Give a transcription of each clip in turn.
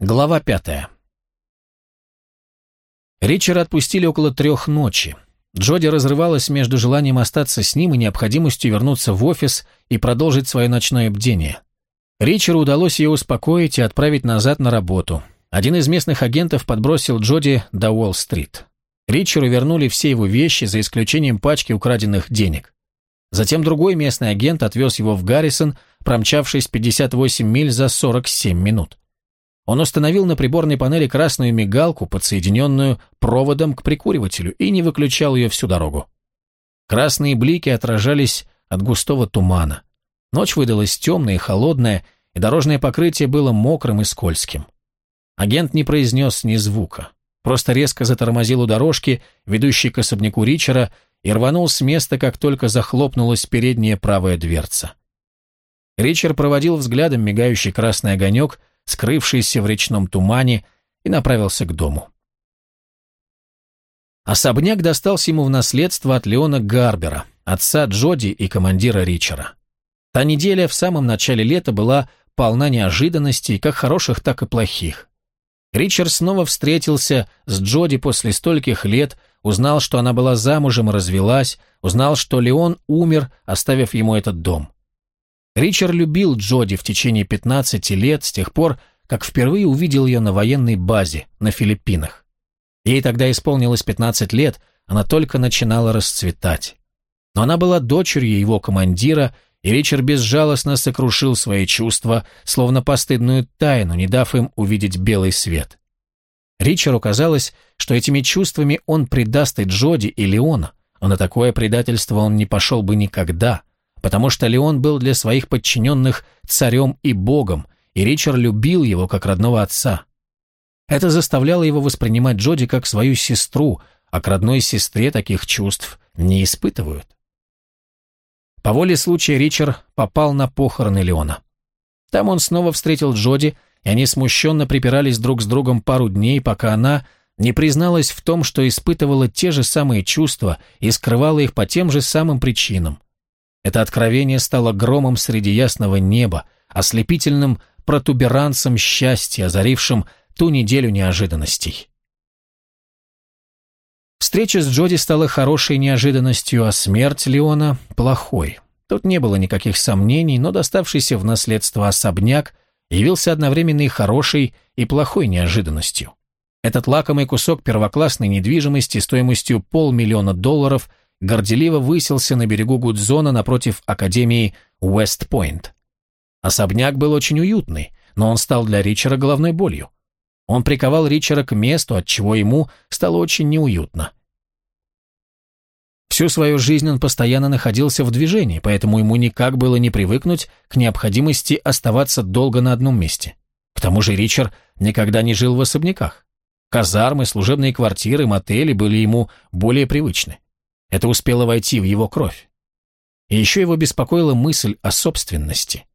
Глава пятая. Ричера отпустили около трех ночи. Джоди разрывалась между желанием остаться с ним и необходимостью вернуться в офис и продолжить свое ночное бдение. Ричеру удалось ее успокоить и отправить назад на работу. Один из местных агентов подбросил Джоди до Уолл-стрит. Ричеру вернули все его вещи, за исключением пачки украденных денег. Затем другой местный агент отвез его в Гаррисон, промчавшись 58 миль за 47 минут. Он установил на приборной панели красную мигалку, подсоединенную проводом к прикуривателю, и не выключал ее всю дорогу. Красные блики отражались от густого тумана. Ночь выдалась темная и холодная, и дорожное покрытие было мокрым и скользким. Агент не произнес ни звука, просто резко затормозил у дорожки, ведущей к особняку Ричера, и рванул с места, как только захлопнулась передняя правая дверца. Ричард проводил взглядом мигающий красный огонек, скрывшийся в речном тумане, и направился к дому. Особняк достался ему в наследство от Леона Гарбера, отца Джоди и командира Ричера. Та неделя в самом начале лета была полна неожиданностей, как хороших, так и плохих. Ричард снова встретился с Джоди после стольких лет, узнал, что она была замужем и развелась, узнал, что Леон умер, оставив ему этот дом. Ричард любил Джоди в течение 15 лет с тех пор, как впервые увидел ее на военной базе на Филиппинах. Ей тогда исполнилось 15 лет, она только начинала расцветать. Но она была дочерью его командира, и Ричард безжалостно сокрушил свои чувства, словно постыдную тайну, не дав им увидеть белый свет. Ричарду казалось, что этими чувствами он предаст и Джоди, и Леона, но на такое предательство он не пошел бы никогда, потому что Леон был для своих подчиненных царем и богом, и Ричард любил его как родного отца. Это заставляло его воспринимать Джоди как свою сестру, а к родной сестре таких чувств не испытывают. По воле случая Ричард попал на похороны Леона. Там он снова встретил Джоди, и они смущенно припирались друг с другом пару дней, пока она не призналась в том, что испытывала те же самые чувства и скрывала их по тем же самым причинам. Это откровение стало громом среди ясного неба, ослепительным протуберанцем счастья, озарившим ту неделю неожиданностей. Встреча с Джоди стала хорошей неожиданностью, а смерть Леона – плохой. Тут не было никаких сомнений, но доставшийся в наследство особняк явился одновременно и хорошей, и плохой неожиданностью. Этот лакомый кусок первоклассной недвижимости стоимостью полмиллиона долларов горделиво высился на берегу Гудзона напротив Академии Уэст-Пойнт. Особняк был очень уютный, но он стал для Ричера головной болью. Он приковал Ричера к месту, от чего ему стало очень неуютно. Всю свою жизнь он постоянно находился в движении, поэтому ему никак было не привыкнуть к необходимости оставаться долго на одном месте. К тому же Ричард никогда не жил в особняках. Казармы, служебные квартиры, мотели были ему более привычны. Это успело войти в его кровь. И еще его беспокоила мысль о собственности.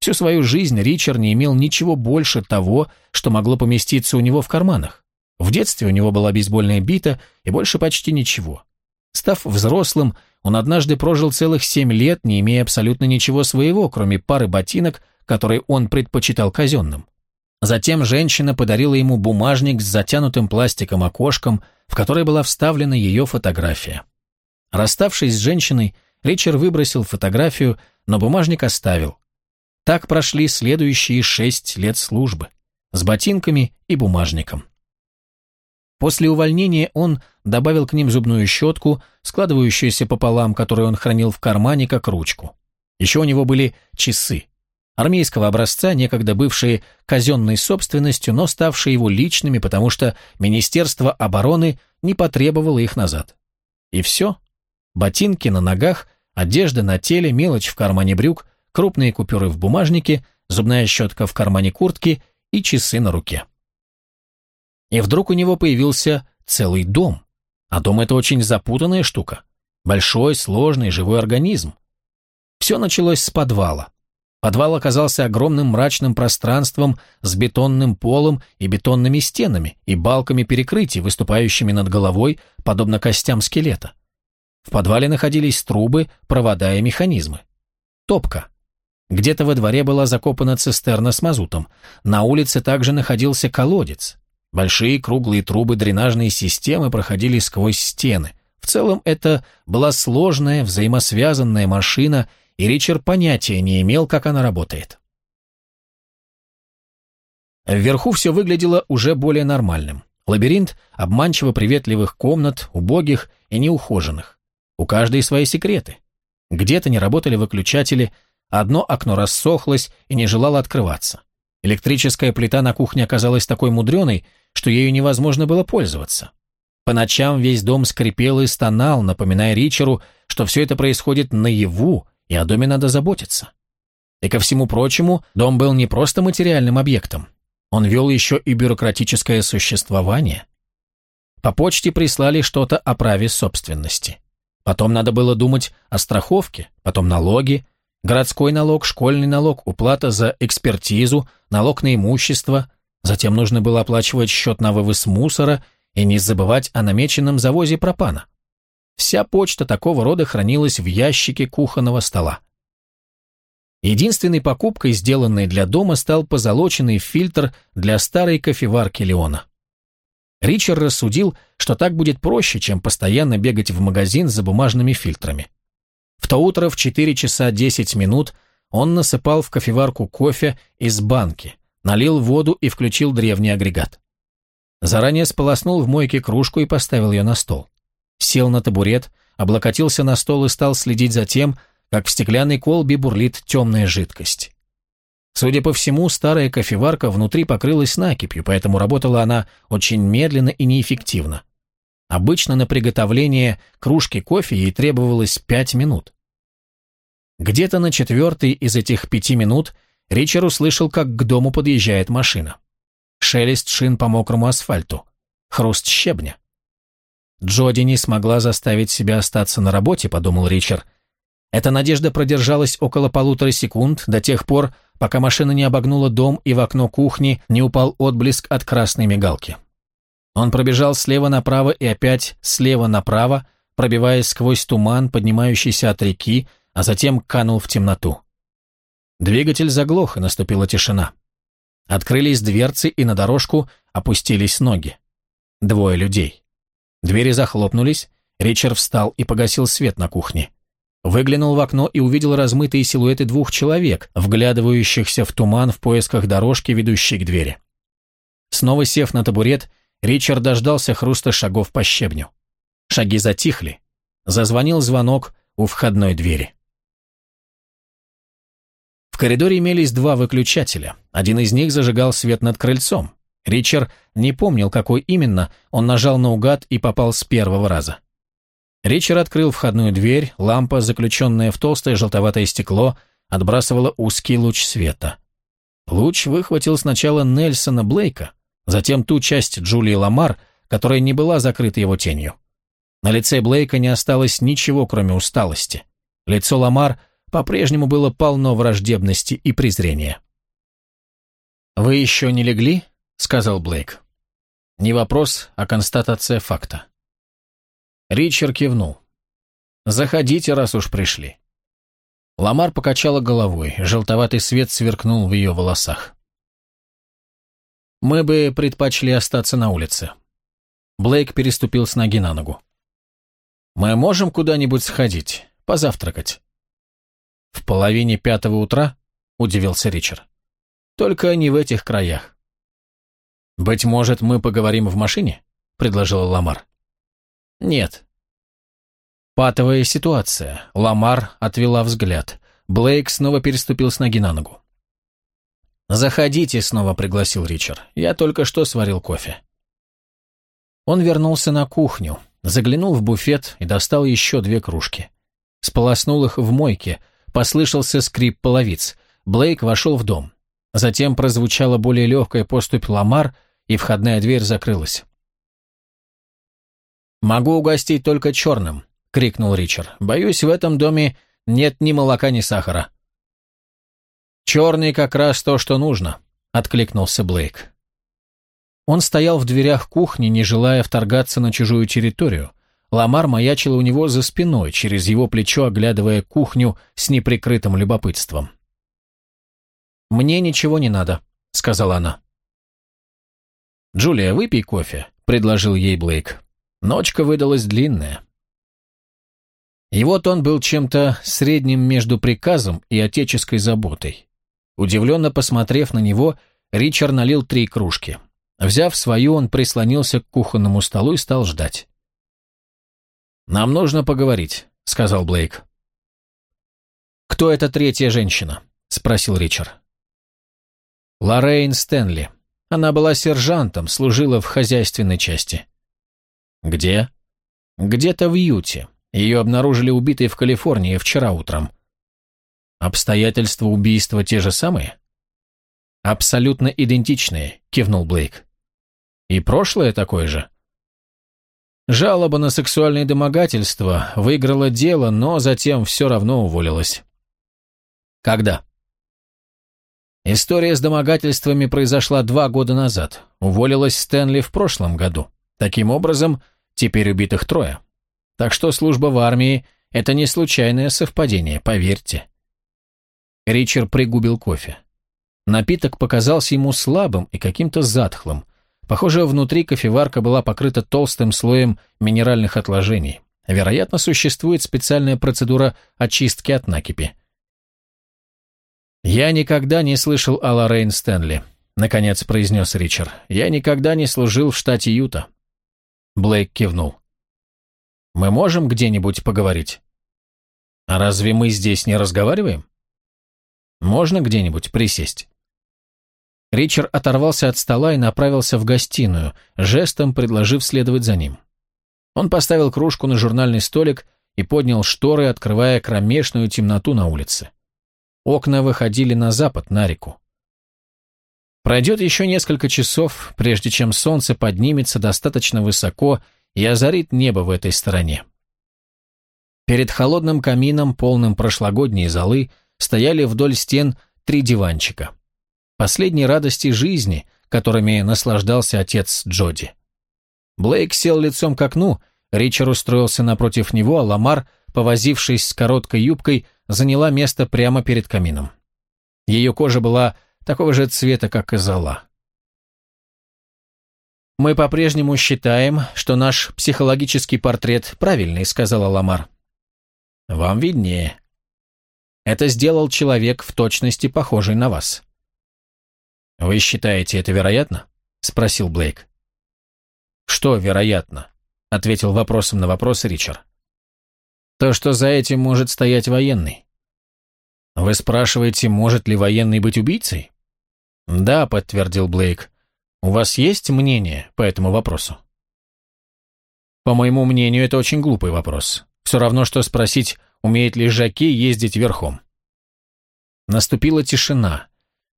Всю свою жизнь Ричард не имел ничего больше того, что могло поместиться у него в карманах. В детстве у него была бейсбольная бита и больше почти ничего. Став взрослым, он однажды прожил целых семь лет, не имея абсолютно ничего своего, кроме пары ботинок, которые он предпочитал казенным. Затем женщина подарила ему бумажник с затянутым пластиком окошком, в который была вставлена ее фотография. Расставшись с женщиной, Ричард выбросил фотографию, но бумажник оставил. Так прошли следующие шесть лет службы, с ботинками и бумажником. После увольнения он добавил к ним зубную щетку, складывающуюся пополам, которую он хранил в кармане как ручку. Еще у него были часы. Армейского образца, некогда бывшие казенной собственностью, но ставшие его личными, потому что Министерство обороны не потребовало их назад. И все. Ботинки на ногах, одежда на теле, мелочь в кармане брюк, крупные купюры в бумажнике, зубная щетка в кармане куртки и часы на руке. И вдруг у него появился целый дом. А дом — это очень запутанная штука. Большой, сложный, живой организм. Все началось с подвала. Подвал оказался огромным мрачным пространством с бетонным полом и бетонными стенами и балками перекрытий, выступающими над головой, подобно костям скелета. В подвале находились трубы, провода и механизмы. Топка. Где-то во дворе была закопана цистерна с мазутом. На улице также находился колодец. Большие круглые трубы дренажной системы проходили сквозь стены. В целом это была сложная, взаимосвязанная машина, и Ричард понятия не имел, как она работает. Вверху все выглядело уже более нормальным. Лабиринт обманчиво приветливых комнат, убогих и неухоженных. У каждой свои секреты. Где-то не работали выключатели, одно окно рассохлось и не желало открываться. Электрическая плита на кухне оказалась такой мудреной, что ею невозможно было пользоваться. По ночам весь дом скрипел и стонал, напоминая Ричеру, что все это происходит наяву, и о доме надо заботиться. И ко всему прочему, дом был не просто материальным объектом, он вел еще и бюрократическое существование. По почте прислали что-то о праве собственности. Потом надо было думать о страховке, потом налоги, городской налог, школьный налог, уплата за экспертизу, налог на имущество, затем нужно было оплачивать счет на вывоз мусора и не забывать о намеченном завозе пропана. Вся почта такого рода хранилась в ящике кухонного стола. Единственной покупкой, сделанной для дома, стал позолоченный фильтр для старой кофеварки Леона. Ричард рассудил, что так будет проще, чем постоянно бегать в магазин за бумажными фильтрами. В то утро в 4 часа 10 минут он насыпал в кофеварку кофе из банки, налил воду и включил древний агрегат. Заранее сполоснул в мойке кружку и поставил ее на стол. Сел на табурет, облокотился на стол и стал следить за тем, как в стеклянной колбе бурлит темная жидкость. Судя по всему, старая кофеварка внутри покрылась накипью, поэтому работала она очень медленно и неэффективно. Обычно на приготовление кружки кофе ей требовалось пять минут. Где-то на четвертой из этих пяти минут Ричард услышал, как к дому подъезжает машина. Шелест шин по мокрому асфальту. Хруст щебня. Джоди не смогла заставить себя остаться на работе, подумал Ричард, эта надежда продержалась около полутора секунд, до тех пор, пока машина не обогнула дом и в окно кухни не упал отблеск от красной мигалки. Он пробежал слева направо и опять слева направо, пробиваясь сквозь туман, поднимающийся от реки, а затем канул в темноту. Двигатель заглох, и наступила тишина. Открылись дверцы, и на дорожку опустились ноги. Двое людей. Двери захлопнулись, Ричард встал и погасил свет на кухне. Выглянул в окно и увидел размытые силуэты двух человек, вглядывающихся в туман в поисках дорожки, ведущей к двери. Снова сев на табурет, Ричард дождался хруста шагов по щебню. Шаги затихли. Зазвонил звонок у входной двери. В коридоре имелись два выключателя. Один из них зажигал свет над крыльцом. Ричард не помнил, какой именно, он нажал наугад и попал с первого раза. Ричард открыл входную дверь, лампа, заключенная в толстое желтоватое стекло, отбрасывала узкий луч света. Луч выхватил сначала Нельсона Блейка, затем ту часть Джулии Ламар, которая не была закрыта его тенью. На лице Блейка не осталось ничего, кроме усталости. Лицо Ламар по-прежнему было полно враждебности и презрения. «Вы еще не легли?» — сказал Блейк. Не вопрос, а констатация факта. Ричард кивнул. «Заходите, раз уж пришли». Ламар покачала головой, желтоватый свет сверкнул в ее волосах. «Мы бы предпочли остаться на улице». Блейк переступил с ноги на ногу. «Мы можем куда-нибудь сходить, позавтракать?» «В половине пятого утра?» – удивился Ричард. «Только не в этих краях». «Быть может, мы поговорим в машине?» – предложила Ламар. «Нет». Патовая ситуация. Ламар отвела взгляд. Блейк снова переступил с ноги на ногу. «Заходите», — снова пригласил Ричард. «Я только что сварил кофе». Он вернулся на кухню, заглянул в буфет и достал еще две кружки. Сполоснул их в мойке, послышался скрип половиц. Блейк вошел в дом. Затем прозвучала более легкая поступь Ламар, и входная дверь закрылась. «Могу угостить только черным», — крикнул Ричард. «Боюсь, в этом доме нет ни молока, ни сахара». «Черный как раз то, что нужно», — откликнулся Блейк. Он стоял в дверях кухни, не желая вторгаться на чужую территорию. Ламар маячила у него за спиной, через его плечо оглядывая кухню с неприкрытым любопытством. «Мне ничего не надо», — сказала она. «Джулия, выпей кофе», — предложил ей Блейк. Ночка выдалась длинная. И вот он был чем-то средним между приказом и отеческой заботой. Удивленно посмотрев на него, Ричард налил три кружки. Взяв свою, он прислонился к кухонному столу и стал ждать. «Нам нужно поговорить», — сказал Блейк. «Кто эта третья женщина?» — спросил Ричард. «Лоррейн Стэнли. Она была сержантом, служила в хозяйственной части». «Где?» «Где-то в Юте. Ее обнаружили убитой в Калифорнии вчера утром». «Обстоятельства убийства те же самые?» «Абсолютно идентичные», — кивнул Блейк. «И прошлое такое же?» Жалоба на сексуальное домогательство выиграла дело, но затем все равно уволилась. Когда? История с домогательствами произошла два года назад. Уволилась Стэнли в прошлом году. Таким образом, теперь убитых трое. Так что служба в армии – это не случайное совпадение, поверьте. Ричард пригубил кофе. Напиток показался ему слабым и каким-то затхлым – Похоже, внутри кофеварка была покрыта толстым слоем минеральных отложений. Вероятно, существует специальная процедура очистки от накипи. «Я никогда не слышал о Лоррейн Стэнли», — наконец произнес Ричард. «Я никогда не служил в штате Юта». Блейк кивнул. «Мы можем где-нибудь поговорить?» «А разве мы здесь не разговариваем?» «Можно где-нибудь присесть?» Ричард оторвался от стола и направился в гостиную, жестом предложив следовать за ним. Он поставил кружку на журнальный столик и поднял шторы, открывая кромешную темноту на улице. Окна выходили на запад, на реку. Пройдет еще несколько часов, прежде чем солнце поднимется достаточно высоко и озарит небо в этой стороне. Перед холодным камином, полным прошлогодней золы, стояли вдоль стен три диванчика последней радости жизни, которыми наслаждался отец Джоди. Блейк сел лицом к окну, Ричард устроился напротив него, а Ламар, повозившись с короткой юбкой, заняла место прямо перед камином. Ее кожа была такого же цвета, как и зола. «Мы по-прежнему считаем, что наш психологический портрет правильный», — сказала Ламар. «Вам виднее. Это сделал человек в точности похожий на вас. «Вы считаете это вероятно?» – спросил Блейк. «Что вероятно?» – ответил вопросом на вопрос Ричард. «То, что за этим может стоять военный». «Вы спрашиваете, может ли военный быть убийцей?» «Да», – подтвердил Блейк. «У вас есть мнение по этому вопросу?» «По моему мнению, это очень глупый вопрос. Все равно, что спросить, умеет ли Жаки ездить верхом». Наступила тишина.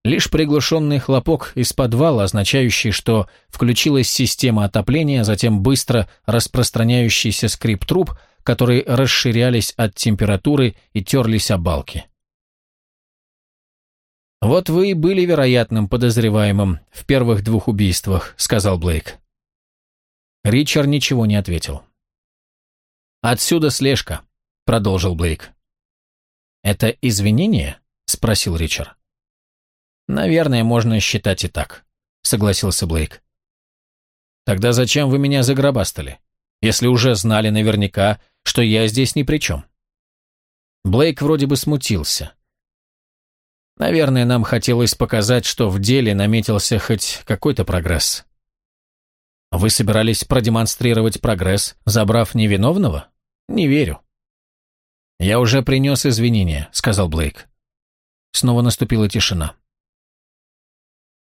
Лишь приглушенный хлопок из подвала, означающий, что включилась система отопления, затем быстро распространяющийся скрип труб, которые расширялись от температуры и терлись о балки. «Вот вы и были вероятным подозреваемым в первых двух убийствах», — сказал Блейк. Ричард ничего не ответил. «Отсюда слежка», — продолжил Блейк. «Это извинение?» — спросил Ричард. «Наверное, можно считать и так», — согласился Блейк. «Тогда зачем вы меня загробастали, если уже знали наверняка, что я здесь ни при чем?» Блейк вроде бы смутился. «Наверное, нам хотелось показать, что в деле наметился хоть какой-то прогресс». «Вы собирались продемонстрировать прогресс, забрав невиновного? Не верю». «Я уже принес извинения», — сказал Блейк. Снова наступила тишина.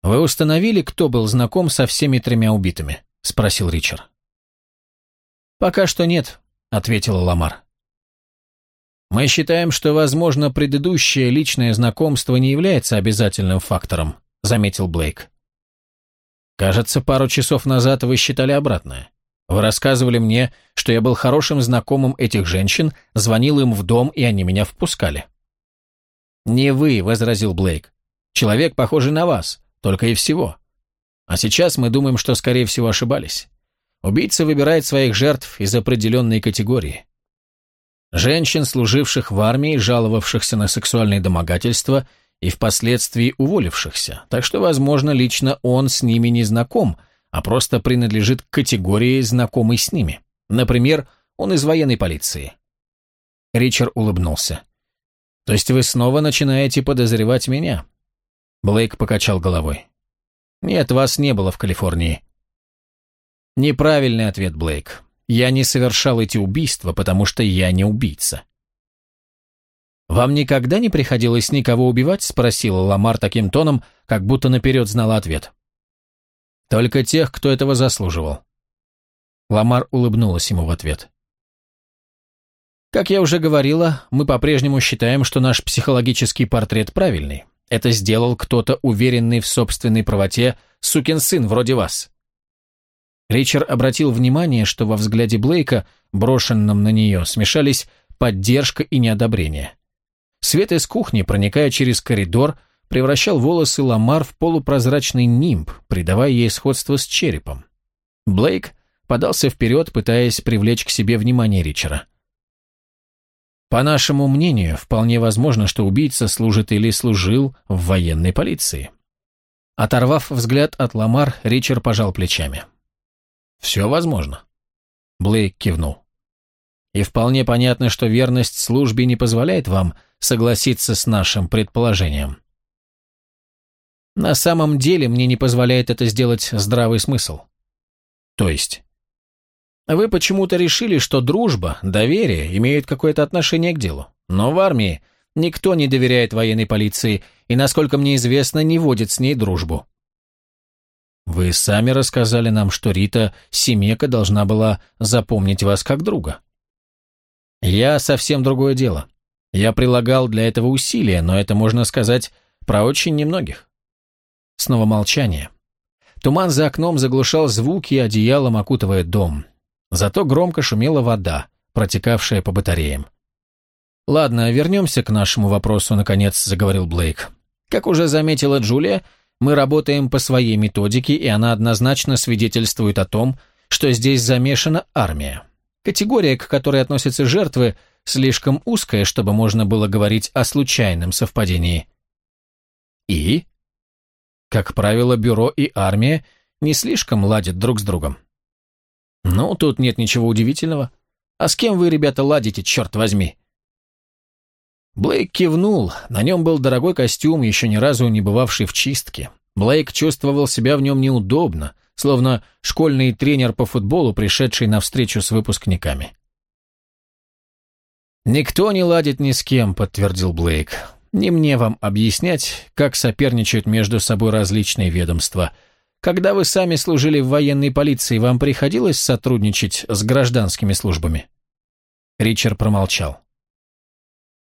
«Вы установили, кто был знаком со всеми тремя убитыми?» – спросил Ричард. «Пока что нет», – ответила Ламар. «Мы считаем, что, возможно, предыдущее личное знакомство не является обязательным фактором», – заметил Блейк. «Кажется, пару часов назад вы считали обратное. Вы рассказывали мне, что я был хорошим знакомым этих женщин, звонил им в дом, и они меня впускали». «Не вы», – возразил Блейк. «Человек, похожий на вас, только и всего. А сейчас мы думаем, что, скорее всего, ошибались. Убийца выбирает своих жертв из определенной категории. Женщин, служивших в армии, жаловавшихся на сексуальные домогательства, и впоследствии уволившихся, так что, возможно, лично он с ними не знаком, а просто принадлежит к категории знакомой с ними. Например, он из военной полиции. Ричард улыбнулся. «То есть вы снова начинаете подозревать меня?» Блейк покачал головой. «Нет, вас не было в Калифорнии». «Неправильный ответ, Блейк. Я не совершал эти убийства, потому что я не убийца». «Вам никогда не приходилось никого убивать?» – спросила Ламар таким тоном, как будто наперед знала ответ. «Только тех, кто этого заслуживал». Ламар улыбнулась ему в ответ. «Как я уже говорила, мы по-прежнему считаем, что наш психологический портрет правильный. Это сделал кто-то уверенный в собственной правоте, сукин сын вроде вас». Ричард обратил внимание, что во взгляде Блейка, брошенном на нее, смешались поддержка и неодобрение. Свет из кухни, проникая через коридор, превращал волосы Ламар в полупрозрачный нимб, придавая ей сходство с черепом. Блейк подался вперед, пытаясь привлечь к себе внимание Ричера. По нашему мнению, вполне возможно, что убийца служит или служил в военной полиции. Оторвав взгляд от Ламар, Ричард пожал плечами. «Все возможно». Блейк кивнул. «И вполне понятно, что верность службе не позволяет вам согласиться с нашим предположением. На самом деле мне не позволяет это сделать здравый смысл. То есть? Вы почему-то решили, что дружба, доверие имеют какое-то отношение к делу. Но в армии никто не доверяет военной полиции и, насколько мне известно, не водит с ней дружбу. Вы сами рассказали нам, что Рита Семека должна была запомнить вас как друга. Я совсем другое дело. Я прилагал для этого усилия, но это можно сказать про очень немногих. Снова молчание. Туман за окном заглушал звуки, одеялом окутывая дом. Зато громко шумела вода, протекавшая по батареям. «Ладно, вернемся к нашему вопросу», — наконец заговорил Блейк. «Как уже заметила Джулия, мы работаем по своей методике, и она однозначно свидетельствует о том, что здесь замешана армия. Категория, к которой относятся жертвы, слишком узкая, чтобы можно было говорить о случайном совпадении. И? Как правило, бюро и армия не слишком ладят друг с другом. Ну, тут нет ничего удивительного. А с кем вы, ребята, ладите, черт возьми? Блейк кивнул. На нем был дорогой костюм, еще ни разу не бывавший в чистке. Блейк чувствовал себя в нем неудобно, словно школьный тренер по футболу, пришедший на встречу с выпускниками. «Никто не ладит ни с кем», — подтвердил Блейк. «Не мне вам объяснять, как соперничают между собой различные ведомства. Когда вы сами служили в военной полиции, вам приходилось сотрудничать с гражданскими службами?» Ричард промолчал.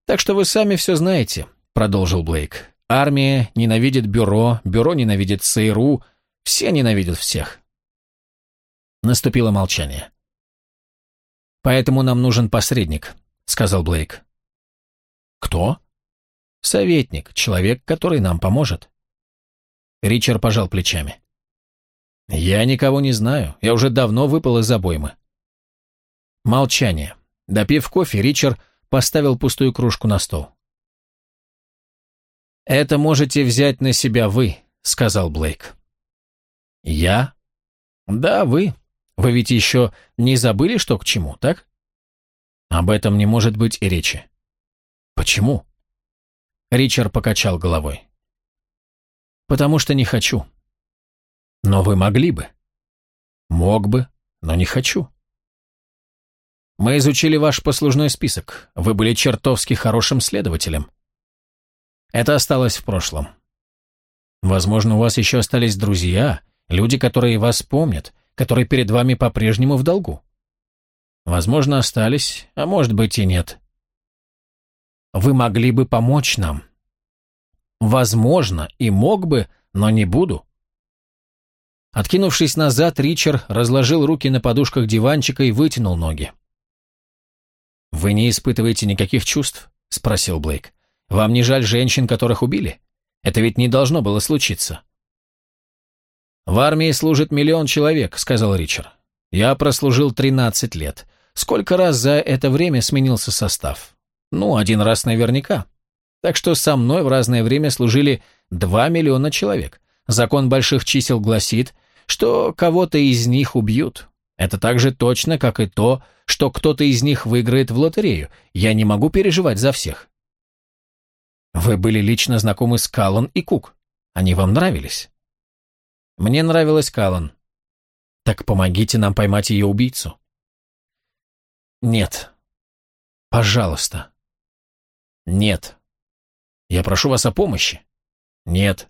«Так что вы сами все знаете», — продолжил Блейк. «Армия ненавидит бюро, бюро ненавидит ЦРУ, все ненавидят всех». Наступило молчание. «Поэтому нам нужен посредник», — сказал Блейк. «Кто?» «Советник, человек, который нам поможет». Ричард пожал плечами. «Я никого не знаю, я уже давно выпал из обоймы». Молчание. Допив кофе, Ричард поставил пустую кружку на стол. «Это можете взять на себя вы», — сказал Блейк. «Я?» «Да, вы. Вы ведь еще не забыли, что к чему, так?» Об этом не может быть и речи. Почему? Ричард покачал головой. Потому что не хочу. Но вы могли бы. Мог бы, но не хочу. Мы изучили ваш послужной список. Вы были чертовски хорошим следователем. Это осталось в прошлом. Возможно, у вас еще остались друзья, люди, которые вас помнят, которые перед вами по-прежнему в долгу. Возможно, остались, а может быть и нет. Вы могли бы помочь нам. Возможно, и мог бы, но не буду. Откинувшись назад, Ричард разложил руки на подушках диванчика и вытянул ноги. «Вы не испытываете никаких чувств?» – спросил Блейк. «Вам не жаль женщин, которых убили? Это ведь не должно было случиться». «В армии служит миллион человек», – сказал Ричард. «Я прослужил 13 лет. Сколько раз за это время сменился состав? Ну, один раз наверняка. Так что со мной в разное время служили 2 миллиона человек. Закон больших чисел гласит, что кого-то из них убьют. Это так же точно, как и то, что кто-то из них выиграет в лотерею. Я не могу переживать за всех. Вы были лично знакомы с Каллан и Кук. Они вам нравились? Мне нравилась Каллан. Так помогите нам поймать ее убийцу. Нет. Пожалуйста. Нет. Я прошу вас о помощи. Нет.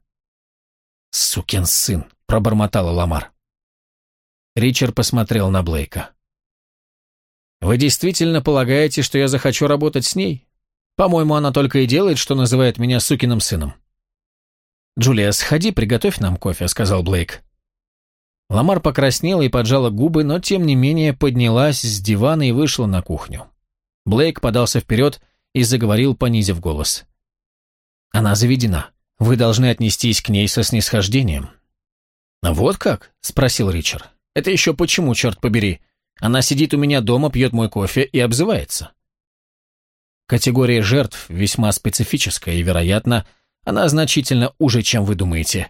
Сукин сын, пробормотала Ламар. Ричард посмотрел на Блейка. Вы действительно полагаете, что я захочу работать с ней? По-моему, она только и делает, что называет меня сукиным сыном. «Джулия, сходи, приготовь нам кофе», — сказал Блейк. Ламар покраснела и поджала губы, но тем не менее поднялась с дивана и вышла на кухню. Блейк подался вперед и заговорил, понизив голос. Она заведена. Вы должны отнестись к ней со снисхождением». «Вот как?» – спросил Ричард. «Это еще почему, черт побери? Она сидит у меня дома, пьет мой кофе и обзывается». Категория жертв весьма специфическая, и, вероятно, она значительно уже, чем вы думаете.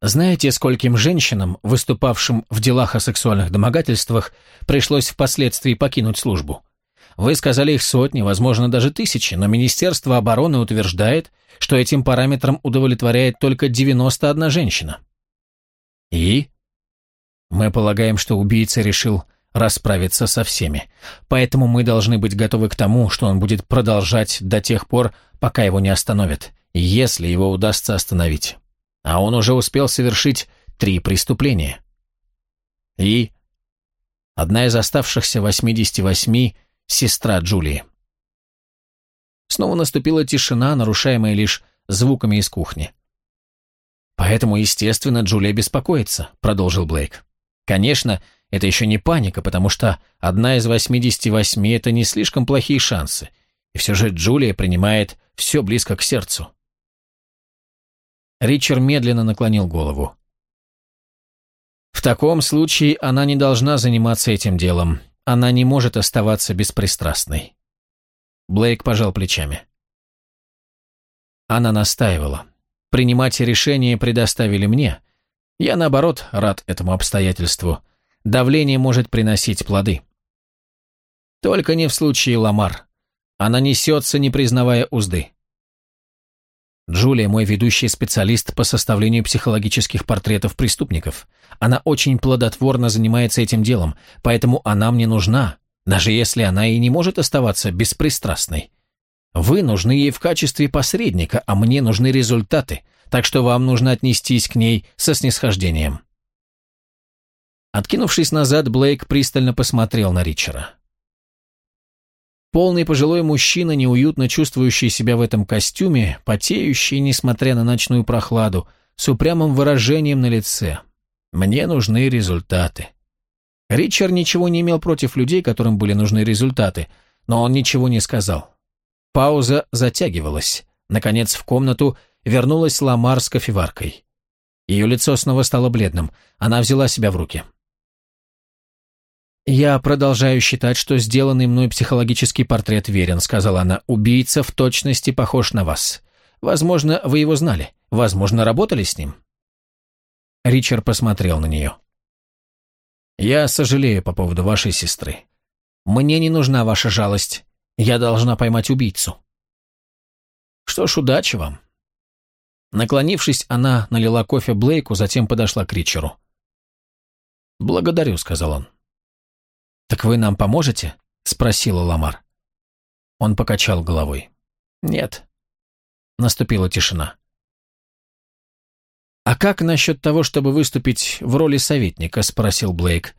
Знаете, скольким женщинам, выступавшим в делах о сексуальных домогательствах, пришлось впоследствии покинуть службу? Вы сказали их сотни, возможно, даже тысячи, но Министерство обороны утверждает, что этим параметрам удовлетворяет только 91 женщина. И? Мы полагаем, что убийца решил расправиться со всеми. Поэтому мы должны быть готовы к тому, что он будет продолжать до тех пор, пока его не остановят, если его удастся остановить. А он уже успел совершить три преступления. И одна из оставшихся 88 – сестра Джулии. Снова наступила тишина, нарушаемая лишь звуками из кухни. «Поэтому, естественно, Джулия беспокоится», — продолжил Блейк. «Конечно, это еще не паника, потому что одна из 88 — это не слишком плохие шансы, и все же Джулия принимает все близко к сердцу». Ричард медленно наклонил голову. «В таком случае она не должна заниматься этим делом. Она не может оставаться беспристрастной. Блейк пожал плечами. Она настаивала. Принимать решение предоставили мне. Я, наоборот, рад этому обстоятельству. Давление может приносить плоды. Только не в случае Ламар. Она несется, не признавая узды. Джулия – мой ведущий специалист по составлению психологических портретов преступников. Она очень плодотворно занимается этим делом, поэтому она мне нужна, даже если она и не может оставаться беспристрастной. Вы нужны ей в качестве посредника, а мне нужны результаты, так что вам нужно отнестись к ней со снисхождением. Откинувшись назад, Блейк пристально посмотрел на Ричера. Полный пожилой мужчина, неуютно чувствующий себя в этом костюме, потеющий, несмотря на ночную прохладу, с упрямым выражением на лице. «Мне нужны результаты». Ричард ничего не имел против людей, которым были нужны результаты, но он ничего не сказал. Пауза затягивалась. Наконец в комнату вернулась Ламар с кофеваркой. Ее лицо снова стало бледным. Она взяла себя в руки. «Я продолжаю считать, что сделанный мной психологический портрет верен», сказала она. «Убийца в точности похож на вас. Возможно, вы его знали. Возможно, работали с ним». Ричард посмотрел на нее. Я сожалею по поводу вашей сестры. Мне не нужна ваша жалость. Я должна поймать убийцу. Что ж, удачи вам. Наклонившись, она налила кофе Блейку, затем подошла к Ричеру. «Благодарю», — сказал он. «Так вы нам поможете?» — спросила Ламар. Он покачал головой. «Нет». Наступила тишина. «А как насчет того, чтобы выступить в роли советника?» – спросил Блейк.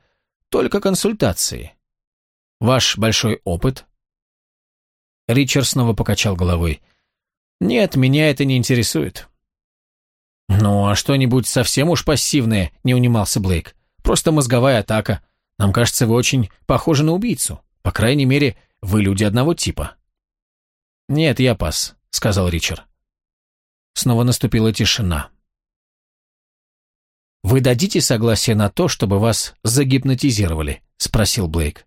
«Только консультации. Ваш большой опыт?» Ричард снова покачал головой. «Нет, меня это не интересует». «Ну, а что-нибудь совсем уж пассивное?» – не унимался Блейк. «Просто мозговая атака. Нам кажется, вы очень похожи на убийцу. По крайней мере, вы люди одного типа». «Нет, я пас», – сказал Ричард. Снова наступила тишина. «Вы дадите согласие на то, чтобы вас загипнотизировали?» – спросил Блейк.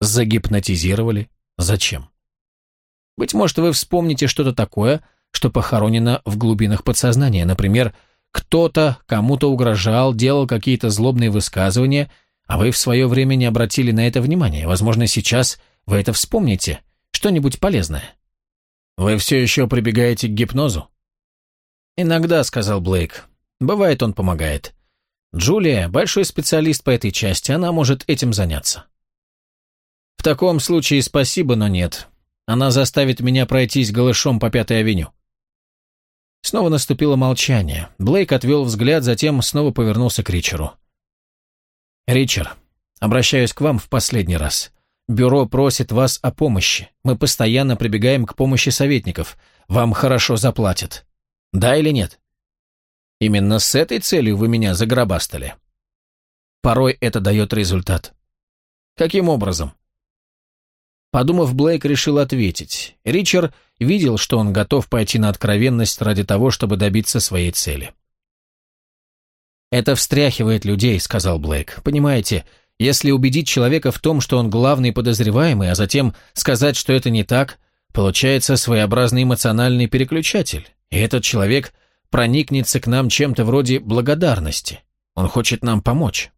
«Загипнотизировали? Зачем?» Быть может, вы вспомните что-то такое, что похоронено в глубинах подсознания. Например, кто-то кому-то угрожал, делал какие-то злобные высказывания, а вы в свое время не обратили на это внимания. Возможно, сейчас вы это вспомните. Что-нибудь полезное. Вы все еще прибегаете к гипнозу? Иногда, сказал Блейк. Бывает, он помогает. Джулия – большой специалист по этой части, она может этим заняться. В таком случае спасибо, но нет. Она заставит меня пройтись голышом по Пятой авеню. Снова наступило молчание. Блейк отвел взгляд, затем снова повернулся к Ричеру. «Ричард, обращаюсь к вам в последний раз. Бюро просит вас о помощи. Мы постоянно прибегаем к помощи советников. Вам хорошо заплатят. Да или нет?» Именно с этой целью вы меня загробастали. Порой это дает результат. Каким образом? Подумав, Блейк решил ответить. Ричард видел, что он готов пойти на откровенность ради того, чтобы добиться своей цели. «Это встряхивает людей», — сказал Блейк. «Понимаете, если убедить человека в том, что он главный подозреваемый, а затем сказать, что это не так, получается своеобразный эмоциональный переключатель, и этот человек проникнется к нам чем-то вроде благодарности. Он хочет нам помочь.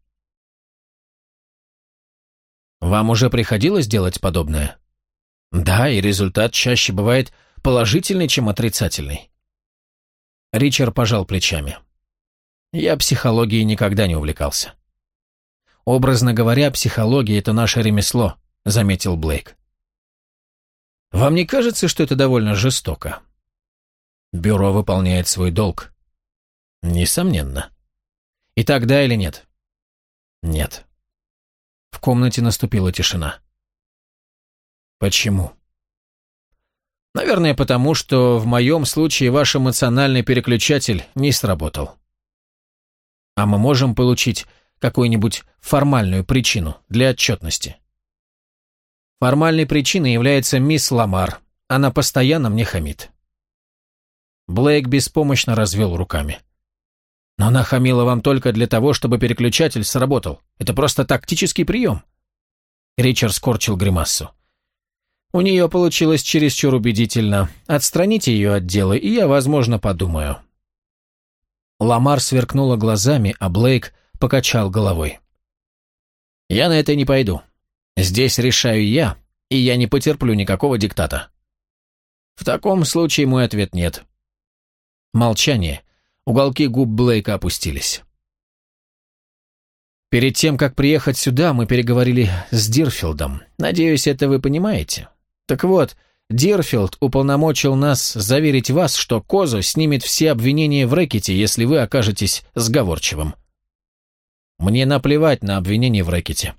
Вам уже приходилось делать подобное? Да, и результат чаще бывает положительный, чем отрицательный. Ричард пожал плечами. Я психологией никогда не увлекался. Образно говоря, психология – это наше ремесло, заметил Блейк. Вам не кажется, что это довольно жестоко? Бюро выполняет свой долг. Несомненно. И тогда или нет? Нет. В комнате наступила тишина. Почему? Наверное, потому что в моем случае ваш эмоциональный переключатель не сработал. А мы можем получить какую-нибудь формальную причину для отчетности. Формальной причиной является мисс Ламар. Она постоянно мне хамит. Блейк беспомощно развел руками. «Но она хамила вам только для того, чтобы переключатель сработал. Это просто тактический прием». Ричард скорчил гримассу. «У нее получилось чересчур убедительно. Отстраните ее от дела, и я, возможно, подумаю». Ламар сверкнула глазами, а Блейк покачал головой. «Я на это не пойду. Здесь решаю я, и я не потерплю никакого диктата». «В таком случае мой ответ нет», Молчание. Уголки губ Блейка опустились. Перед тем, как приехать сюда, мы переговорили с Дирфилдом. Надеюсь, это вы понимаете. Так вот, Дирфилд уполномочил нас заверить вас, что Козу снимет все обвинения в рэкете, если вы окажетесь сговорчивым. Мне наплевать на обвинения в рэкете.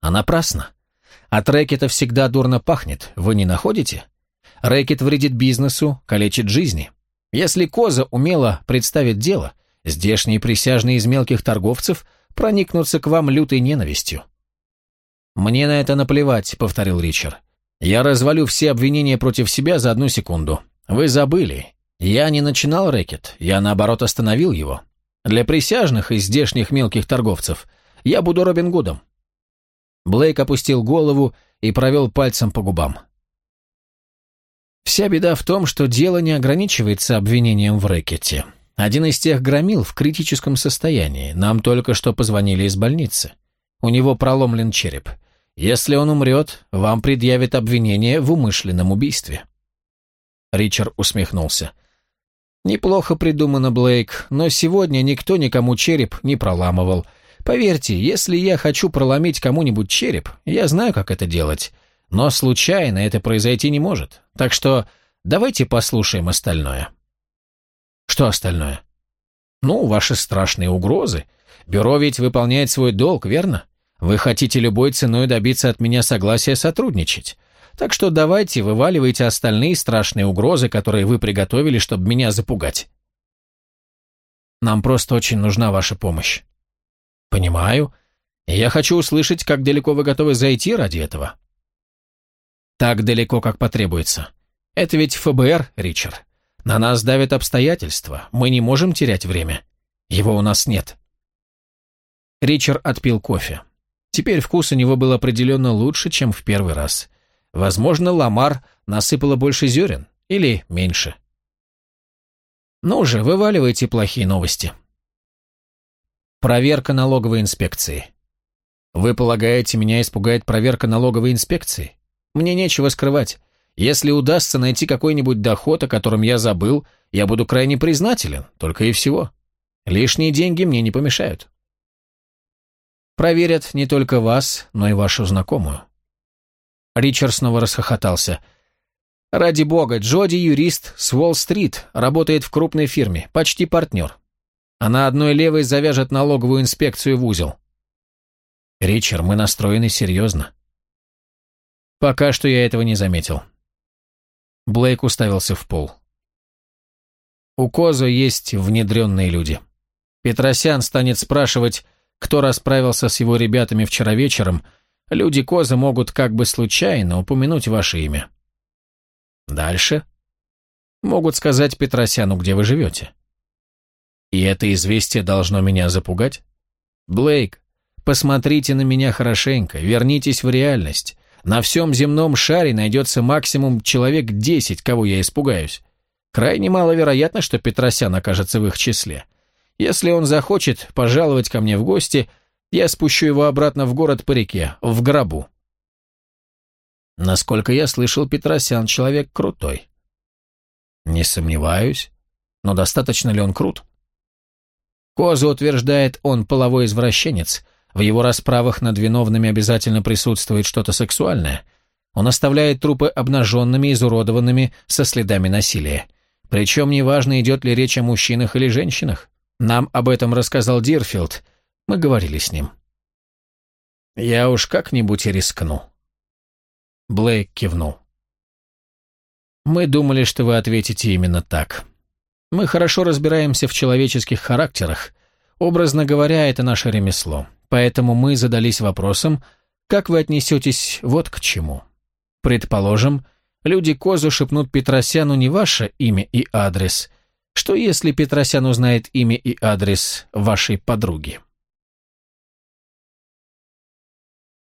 А напрасно. От рэкета всегда дурно пахнет, вы не находите? Рэкет вредит бизнесу, калечит жизни. Если Коза умело представит дело, здешние присяжные из мелких торговцев проникнутся к вам лютой ненавистью. «Мне на это наплевать», — повторил Ричард. «Я развалю все обвинения против себя за одну секунду. Вы забыли. Я не начинал рэкет, я, наоборот, остановил его. Для присяжных из здешних мелких торговцев я буду Робин Гудом». Блейк опустил голову и провел пальцем по губам. Вся беда в том, что дело не ограничивается обвинением в рэкете. Один из тех громил в критическом состоянии. Нам только что позвонили из больницы. У него проломлен череп. Если он умрет, вам предъявят обвинение в умышленном убийстве. Ричард усмехнулся. «Неплохо придумано, Блейк, но сегодня никто никому череп не проламывал. Поверьте, если я хочу проломить кому-нибудь череп, я знаю, как это делать. Но случайно это произойти не может. Так что давайте послушаем остальное. Что остальное? Ну, ваши страшные угрозы. Бюро ведь выполняет свой долг, верно? Вы хотите любой ценой добиться от меня согласия сотрудничать. Так что давайте вываливайте остальные страшные угрозы, которые вы приготовили, чтобы меня запугать. Нам просто очень нужна ваша помощь. Понимаю. я хочу услышать, как далеко вы готовы зайти ради этого. Так далеко, как потребуется. Это ведь ФБР, Ричард. На нас давят обстоятельства. Мы не можем терять время. Его у нас нет. Ричард отпил кофе. Теперь вкус у него был определенно лучше, чем в первый раз. Возможно, Ламар насыпала больше зерен или меньше. Ну же, вываливайте плохие новости. Проверка налоговой инспекции. Вы полагаете, меня испугает проверка налоговой инспекции? Мне нечего скрывать. Если удастся найти какой-нибудь доход, о котором я забыл, я буду крайне признателен, только и всего. Лишние деньги мне не помешают. Проверят не только вас, но и вашу знакомую. Ричард снова расхохотался. «Ради бога, Джоди юрист с Уолл-стрит, работает в крупной фирме, почти партнер. Она одной левой завяжет налоговую инспекцию в узел». «Ричард, мы настроены серьезно». «Пока что я этого не заметил». Блейк уставился в пол. «У Козо есть внедренные люди. Петросян станет спрашивать, кто расправился с его ребятами вчера вечером, люди Козы могут как бы случайно упомянуть ваше имя. Дальше. Могут сказать Петросяну, где вы живете. И это известие должно меня запугать? Блейк, посмотрите на меня хорошенько, вернитесь в реальность. На всем земном шаре найдется максимум человек десять, кого я испугаюсь. Крайне маловероятно, что Петросян окажется в их числе. Если он захочет пожаловать ко мне в гости, я спущу его обратно в город по реке, в гробу. Насколько я слышал, Петросян человек крутой. Не сомневаюсь. Но достаточно ли он крут? Коза утверждает, он половой извращенец. В его расправах над виновными обязательно присутствует что-то сексуальное. Он оставляет трупы обнаженными, изуродованными, со следами насилия. Причем неважно, идет ли речь о мужчинах или женщинах. Нам об этом рассказал Дирфилд. Мы говорили с ним. Я уж как-нибудь и рискну. Блейк кивнул. Мы думали, что вы ответите именно так. Мы хорошо разбираемся в человеческих характерах. Образно говоря, это наше ремесло. Поэтому мы задались вопросом, как вы отнесетесь вот к чему. Предположим, люди Козу шепнут Петросяну не ваше имя и адрес, что если Петросян узнает имя и адрес вашей подруги?